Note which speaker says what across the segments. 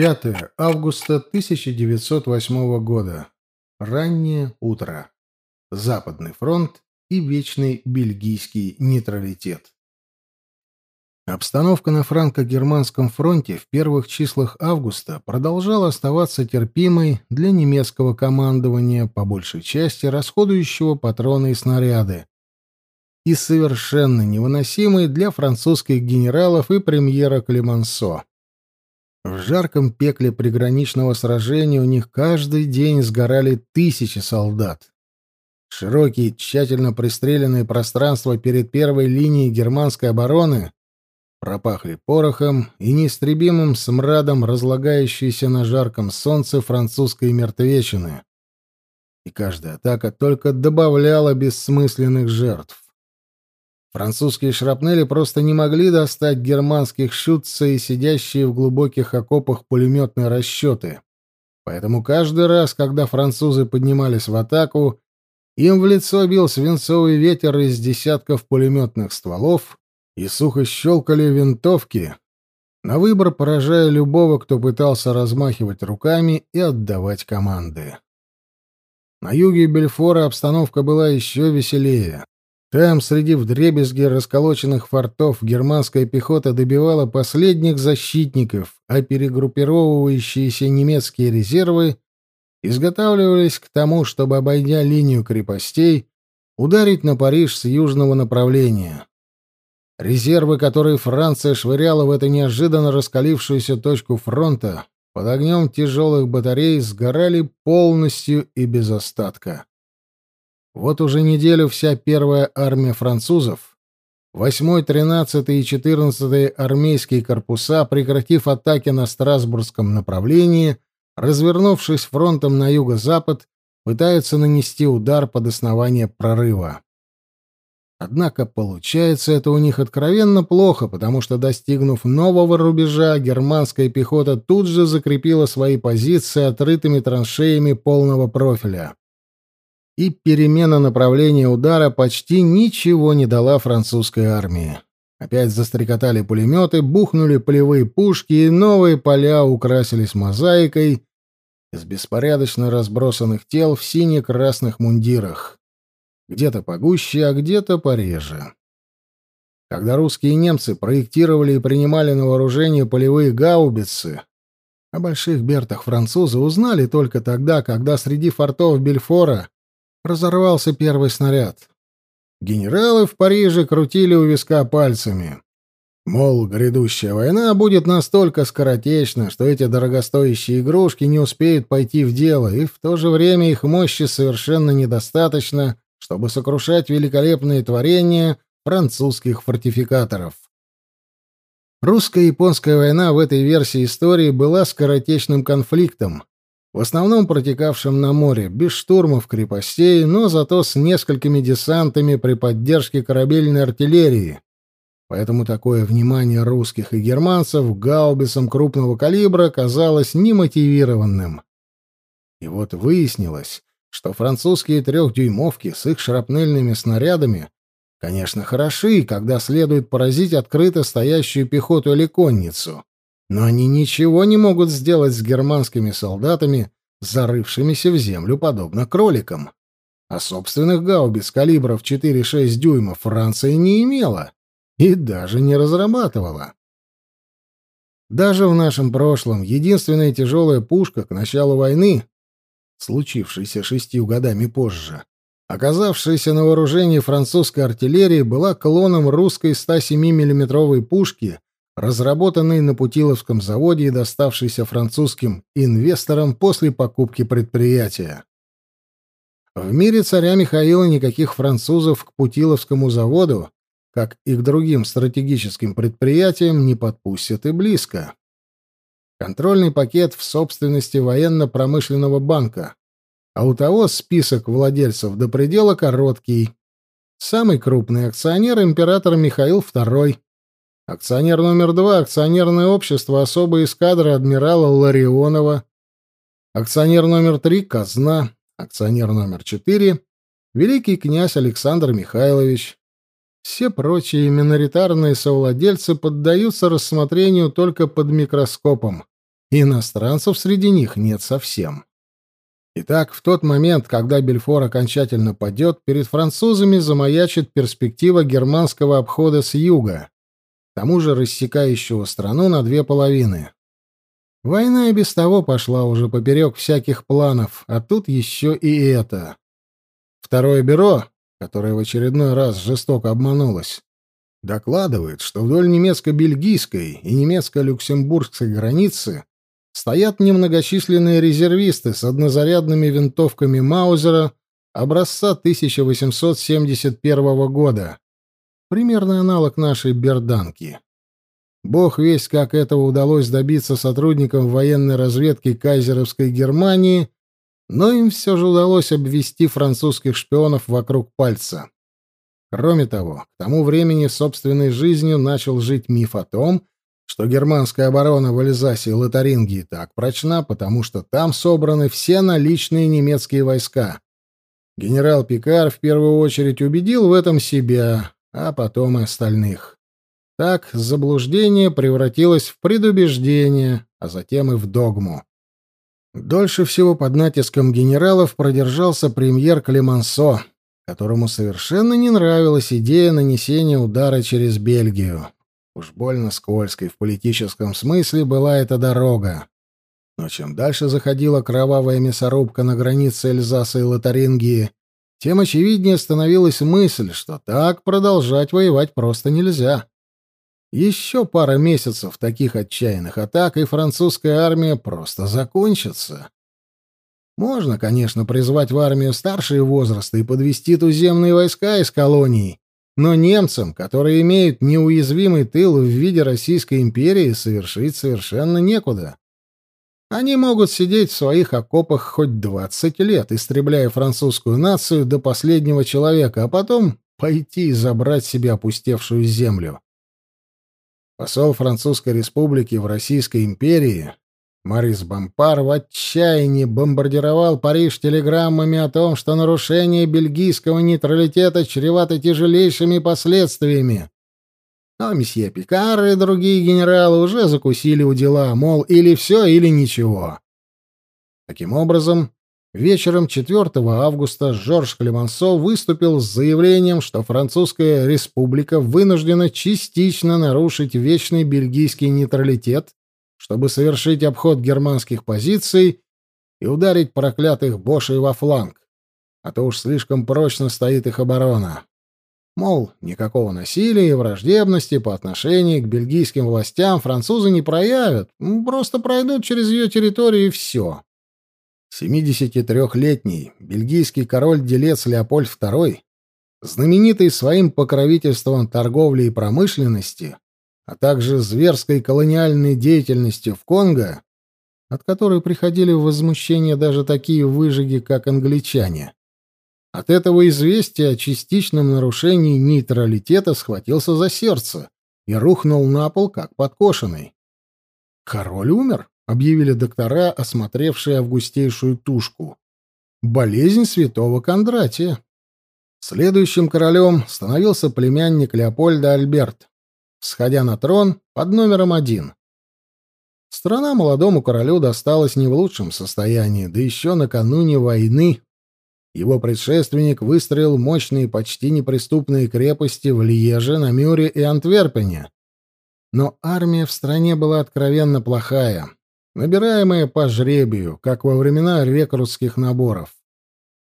Speaker 1: 5 августа 1908 года. Раннее утро. Западный фронт и вечный бельгийский нейтралитет. Обстановка на франко-германском фронте в первых числах августа продолжала оставаться терпимой для немецкого командования, по большей части расходующего патроны и снаряды, и совершенно невыносимой для французских генералов и премьера Клемансо. В жарком пекле приграничного сражения у них каждый день сгорали тысячи солдат. Широкие, тщательно пристреленные пространства перед первой линией германской обороны пропахли порохом и неистребимым смрадом разлагающейся на жарком солнце французской мертвечины. И каждая атака только добавляла бессмысленных жертв. Французские шрапнели просто не могли достать германских шутца и сидящие в глубоких окопах пулеметные расчеты. Поэтому каждый раз, когда французы поднимались в атаку, им в лицо бил свинцовый ветер из десятков пулеметных стволов, и сухо щелкали винтовки, на выбор поражая любого, кто пытался размахивать руками и отдавать команды. На юге Бельфора обстановка была еще веселее. Там, среди вдребезги расколоченных фортов, германская пехота добивала последних защитников, а перегруппировывающиеся немецкие резервы изготавливались к тому, чтобы, обойдя линию крепостей, ударить на Париж с южного направления. Резервы, которые Франция швыряла в эту неожиданно раскалившуюся точку фронта, под огнем тяжелых батарей сгорали полностью и без остатка. Вот уже неделю вся первая армия французов, 8-й, 13-й и 14-й армейские корпуса, прекратив атаки на Страсбургском направлении, развернувшись фронтом на юго-запад, пытаются нанести удар под основание прорыва. Однако получается это у них откровенно плохо, потому что, достигнув нового рубежа, германская пехота тут же закрепила свои позиции отрытыми траншеями полного профиля и перемена направления удара почти ничего не дала французской армии. Опять застрекотали пулеметы, бухнули полевые пушки, и новые поля украсились мозаикой из беспорядочно разбросанных тел в сине-красных мундирах. Где-то погуще, а где-то пореже. Когда русские и немцы проектировали и принимали на вооружение полевые гаубицы, о больших бертах французы узнали только тогда, когда среди фортов Бельфора разорвался первый снаряд. Генералы в Париже крутили у виска пальцами. Мол, грядущая война будет настолько скоротечна, что эти дорогостоящие игрушки не успеют пойти в дело, и в то же время их мощи совершенно недостаточно, чтобы сокрушать великолепные творения французских фортификаторов. Русско-японская война в этой версии истории была скоротечным конфликтом, в основном протекавшим на море, без штурмов крепостей, но зато с несколькими десантами при поддержке корабельной артиллерии. Поэтому такое внимание русских и германцев гаубицам крупного калибра казалось немотивированным. И вот выяснилось, что французские трехдюймовки с их шрапнельными снарядами, конечно, хороши, когда следует поразить открыто стоящую пехоту или конницу. Но они ничего не могут сделать с германскими солдатами, зарывшимися в землю подобно кроликам. А собственных гаубиц калибров 4-6 дюймов Франция не имела и даже не разрабатывала. Даже в нашем прошлом единственная тяжелая пушка к началу войны, случившейся шестью годами позже, оказавшаяся на вооружении французской артиллерии, была клоном русской 107 миллиметровой пушки разработанный на Путиловском заводе и доставшийся французским инвесторам после покупки предприятия. В мире царя Михаила никаких французов к Путиловскому заводу, как и к другим стратегическим предприятиям, не подпустят и близко. Контрольный пакет в собственности военно-промышленного банка, а у того список владельцев до предела короткий. Самый крупный акционер — император Михаил II, Акционер номер два — акционерное общество особой эскадры адмирала Ларионова. Акционер номер три — казна. Акционер номер четыре — великий князь Александр Михайлович. Все прочие миноритарные совладельцы поддаются рассмотрению только под микроскопом. иностранцев среди них нет совсем. Итак, в тот момент, когда Бельфор окончательно падет, перед французами замаячит перспектива германского обхода с юга, тому же рассекающего страну на две половины. Война и без того пошла уже поперек всяких планов, а тут еще и это. Второе бюро, которое в очередной раз жестоко обманулось, докладывает, что вдоль немецко-бельгийской и немецко-люксембургской границы стоят немногочисленные резервисты с однозарядными винтовками Маузера образца 1871 года. Примерный аналог нашей берданки. Бог весть, как этого удалось добиться сотрудникам военной разведки кайзеровской Германии, но им все же удалось обвести французских шпионов вокруг пальца. Кроме того, к тому времени собственной жизнью начал жить миф о том, что германская оборона в Альзасе и Лотарингии так прочна, потому что там собраны все наличные немецкие войска. Генерал Пикар в первую очередь убедил в этом себя, а потом и остальных. Так заблуждение превратилось в предубеждение, а затем и в догму. Дольше всего под натиском генералов продержался премьер Клемансо, которому совершенно не нравилась идея нанесения удара через Бельгию. Уж больно скользкой в политическом смысле была эта дорога. Но чем дальше заходила кровавая мясорубка на границе Эльзаса и Лотарингии, тем очевиднее становилась мысль, что так продолжать воевать просто нельзя. Еще пара месяцев таких отчаянных атак, и французская армия просто закончится. Можно, конечно, призвать в армию старшие возрасты и подвести туземные войска из колоний, но немцам, которые имеют неуязвимый тыл в виде Российской империи, совершить совершенно некуда. Они могут сидеть в своих окопах хоть двадцать лет, истребляя французскую нацию до последнего человека, а потом пойти и забрать себе опустевшую землю. Посол Французской республики в Российской империи Марис Бампар в отчаянии бомбардировал Париж телеграммами о том, что нарушение бельгийского нейтралитета чревато тяжелейшими последствиями. Но месье Пикар и другие генералы уже закусили у дела, мол, или все, или ничего. Таким образом, вечером 4 августа Жорж Клемансо выступил с заявлением, что Французская республика вынуждена частично нарушить вечный бельгийский нейтралитет чтобы совершить обход германских позиций и ударить проклятых бошей во фланг, а то уж слишком прочно стоит их оборона. Мол, никакого насилия и враждебности по отношению к бельгийским властям французы не проявят, просто пройдут через ее территорию и все. 73-летний бельгийский король-делец Леопольд II, знаменитый своим покровительством торговли и промышленности, а также зверской колониальной деятельностью в Конго, от которой приходили в возмущение даже такие выжиги, как англичане. От этого известия о частичном нарушении нейтралитета схватился за сердце и рухнул на пол, как подкошенный. «Король умер», — объявили доктора, осмотревшие августейшую тушку. «Болезнь святого Кондратия». Следующим королем становился племянник Леопольда Альберт, всходя на трон под номером один. Страна молодому королю досталась не в лучшем состоянии, да еще накануне войны. Его предшественник выстроил мощные, почти неприступные крепости в Льеже, на Мюре и Антверпене. Но армия в стране была откровенно плохая, набираемая по жребию, как во времена рекрутских наборов.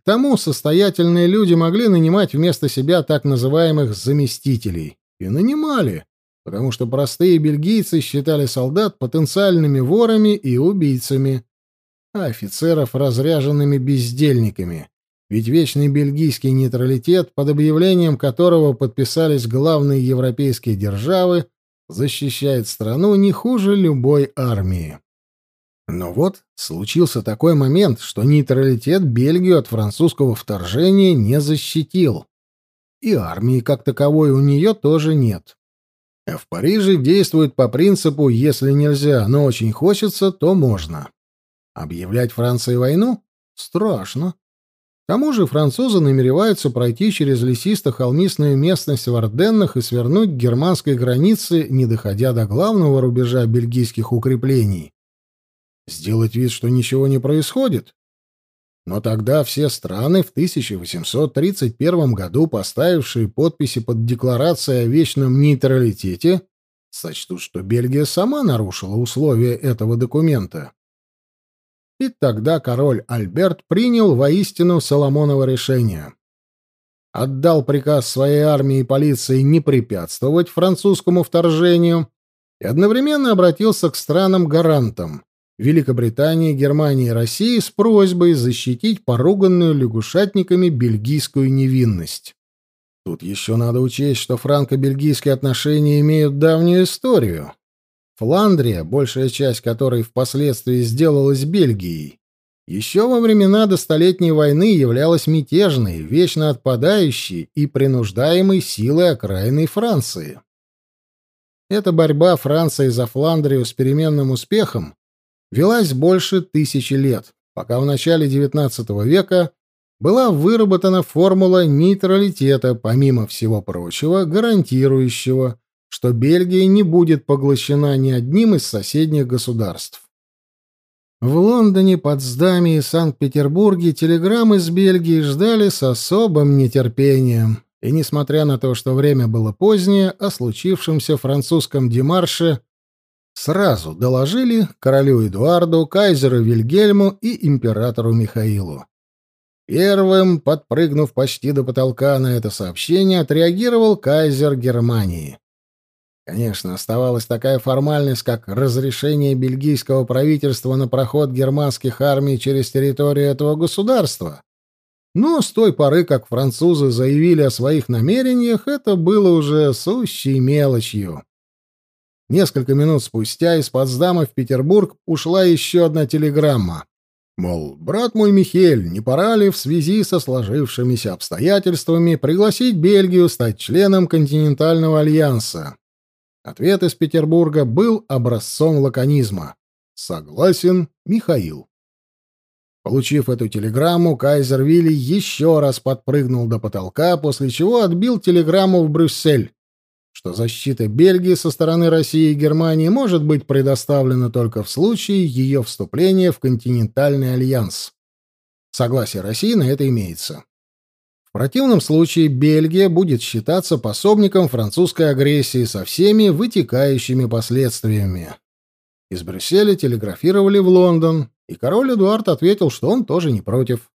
Speaker 1: К тому состоятельные люди могли нанимать вместо себя так называемых «заместителей». И нанимали потому что простые бельгийцы считали солдат потенциальными ворами и убийцами, а офицеров — разряженными бездельниками. Ведь вечный бельгийский нейтралитет, под объявлением которого подписались главные европейские державы, защищает страну не хуже любой армии. Но вот случился такой момент, что нейтралитет Бельгию от французского вторжения не защитил. И армии как таковой у нее тоже нет. А в Париже действует по принципу «если нельзя, но очень хочется, то можно». Объявлять Франции войну? Страшно. Тому же французы намереваются пройти через лесисто-холмистую местность в Орденнах и свернуть к германской границе, не доходя до главного рубежа бельгийских укреплений. Сделать вид, что ничего не происходит? Но тогда все страны в 1831 году, поставившие подписи под декларацией о вечном нейтралитете, сочтут, что Бельгия сама нарушила условия этого документа. И тогда король Альберт принял воистину Соломоново решение. Отдал приказ своей армии и полиции не препятствовать французскому вторжению и одновременно обратился к странам-гарантам Великобритании, Германии и России с просьбой защитить поруганную лягушатниками бельгийскую невинность. Тут еще надо учесть, что франко-бельгийские отношения имеют давнюю историю. Фландрия, большая часть которой впоследствии сделалась Бельгией, еще во времена до войны являлась мятежной, вечно отпадающей и принуждаемой силой окраинной Франции. Эта борьба Франции за Фландрию с переменным успехом велась больше тысячи лет, пока в начале XIX века была выработана формула нейтралитета, помимо всего прочего, гарантирующего, что Бельгия не будет поглощена ни одним из соседних государств. В Лондоне, Потсдаме и Санкт-Петербурге телеграммы из Бельгии ждали с особым нетерпением, и, несмотря на то, что время было позднее, о случившемся французском демарше сразу доложили королю Эдуарду, кайзеру Вильгельму и императору Михаилу. Первым, подпрыгнув почти до потолка на это сообщение, отреагировал кайзер Германии. Конечно, оставалась такая формальность, как разрешение бельгийского правительства на проход германских армий через территорию этого государства. Но с той поры, как французы заявили о своих намерениях, это было уже сущей мелочью. Несколько минут спустя из Потсдама в Петербург ушла еще одна телеграмма. Мол, брат мой Михель, не пора ли в связи со сложившимися обстоятельствами пригласить Бельгию стать членом континентального альянса? Ответ из Петербурга был образцом лаконизма. Согласен, Михаил. Получив эту телеграмму, кайзер Вилли еще раз подпрыгнул до потолка, после чего отбил телеграмму в Брюссель что защита Бельгии со стороны России и Германии может быть предоставлена только в случае ее вступления в континентальный альянс. Согласие России на это имеется. В противном случае Бельгия будет считаться пособником французской агрессии со всеми вытекающими последствиями. Из Брюсселя телеграфировали в Лондон, и король Эдуард ответил, что он тоже не против.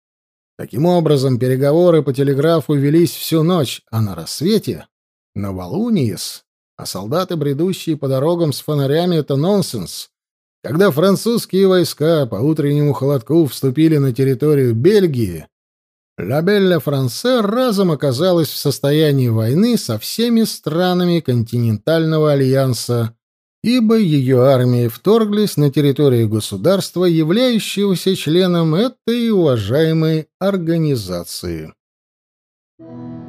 Speaker 1: Таким образом, переговоры по телеграфу велись всю ночь, а на рассвете Новолуниес, а солдаты, бредущие по дорогам с фонарями, — это нонсенс. Когда французские войска по утреннему холодку вступили на территорию Бельгии, Ла Белля Франсе разом оказалась в состоянии войны со всеми странами континентального альянса, ибо ее армии вторглись на территорию государства, являющегося членом этой уважаемой организации. Thank you.